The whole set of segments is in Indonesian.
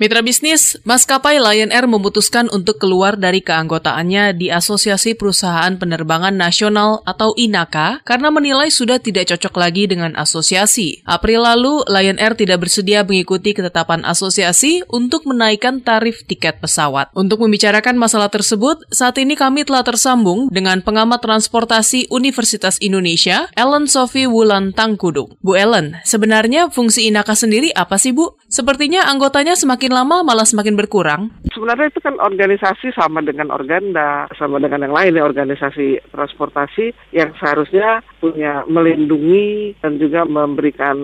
Mitra bisnis, maskapai Lion Air memutuskan untuk keluar dari keanggotaannya di Asosiasi Perusahaan Penerbangan Nasional atau INAKA karena menilai sudah tidak cocok lagi dengan asosiasi. April lalu, Lion Air tidak bersedia mengikuti ketetapan asosiasi untuk menaikkan tarif tiket pesawat. Untuk membicarakan masalah tersebut, saat ini kami telah tersambung dengan pengamat transportasi Universitas Indonesia, Ellen Sophie Wulan Tangkudung. Bu Ellen, sebenarnya fungsi INAKA sendiri apa sih Bu? Sepertinya anggotanya semakin semakin lama malah semakin berkurang? Sebenarnya itu kan organisasi sama dengan organda, sama dengan yang lain ya organisasi transportasi yang seharusnya punya melindungi dan juga memberikan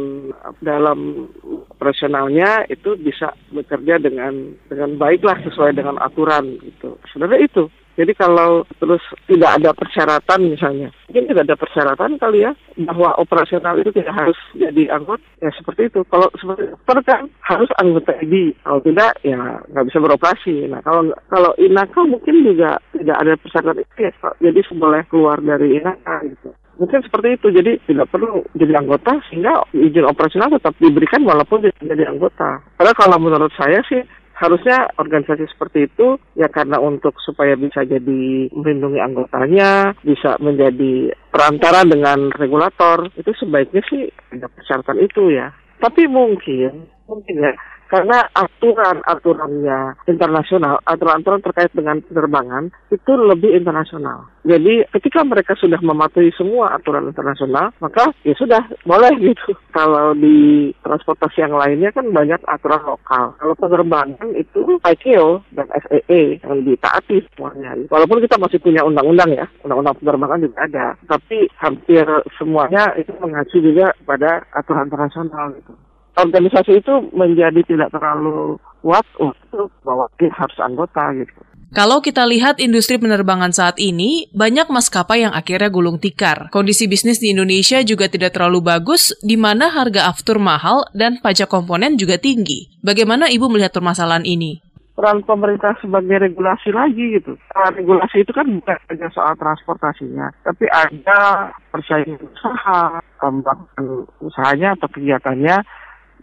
dalam operasionalnya itu bisa bekerja dengan dengan baiklah sesuai dengan aturan gitu. Sebenarnya itu. Jadi kalau terus tidak ada persyaratan misalnya, mungkin tidak ada persyaratan kali ya bahwa operasional itu tidak harus jadi anggota, ya seperti itu. Kalau seperti dokter kan harus anggota ID, kalau tidak ya nggak bisa beroperasi. Nah kalau kalau Inaka mungkin juga tidak ada persyaratan itu ya, jadi boleh keluar dari Inaka gitu mungkin seperti itu jadi tidak perlu jadi anggota sehingga izin operasional tetap diberikan walaupun tidak jadi anggota. Padahal kalau menurut saya sih harusnya organisasi seperti itu ya karena untuk supaya bisa jadi melindungi anggotanya, bisa menjadi perantara dengan regulator, itu sebaiknya sih ada persyaratan itu ya. Tapi mungkin, mungkin ya, karena aturan-aturannya internasional, aturan-aturan terkait dengan penerbangan itu lebih internasional. Jadi ketika mereka sudah mematuhi semua aturan internasional, maka ya sudah boleh gitu. Kalau di transportasi yang lainnya kan banyak aturan lokal. Kalau penerbangan itu ICAO dan SAA yang ditaati semuanya. Walaupun kita masih punya undang-undang ya, undang-undang penerbangan juga ada, tapi hampir semuanya itu mengacu juga pada aturan internasional gitu organisasi itu menjadi tidak terlalu kuat untuk bahwa harus anggota gitu. Kalau kita lihat industri penerbangan saat ini, banyak maskapai yang akhirnya gulung tikar. Kondisi bisnis di Indonesia juga tidak terlalu bagus, di mana harga aftur mahal dan pajak komponen juga tinggi. Bagaimana Ibu melihat permasalahan ini? peran pemerintah sebagai regulasi lagi gitu. Regulasi itu kan bukan hanya soal transportasinya, tapi ada persaingan usaha, kembangkan usahanya atau kegiatannya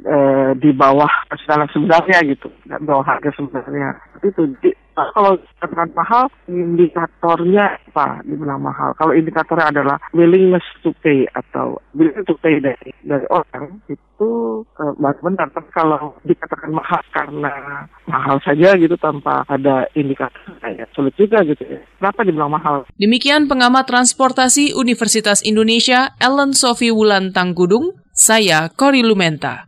eh, di bawah skala sebenarnya gitu, di bawah harga sebenarnya. Itu di, kalau katakan mahal, indikatornya apa dibilang mahal? Kalau indikatornya adalah willingness to pay atau willingness to pay dari dari orang itu eh, benar. Tapi kalau dikatakan mahal karena mahal saja gitu tanpa ada indikator, kayak sulit juga gitu ya. Kenapa dibilang mahal? Demikian pengamat transportasi Universitas Indonesia Ellen Sophie Wulan Tanggudung, saya Kori Lumenta.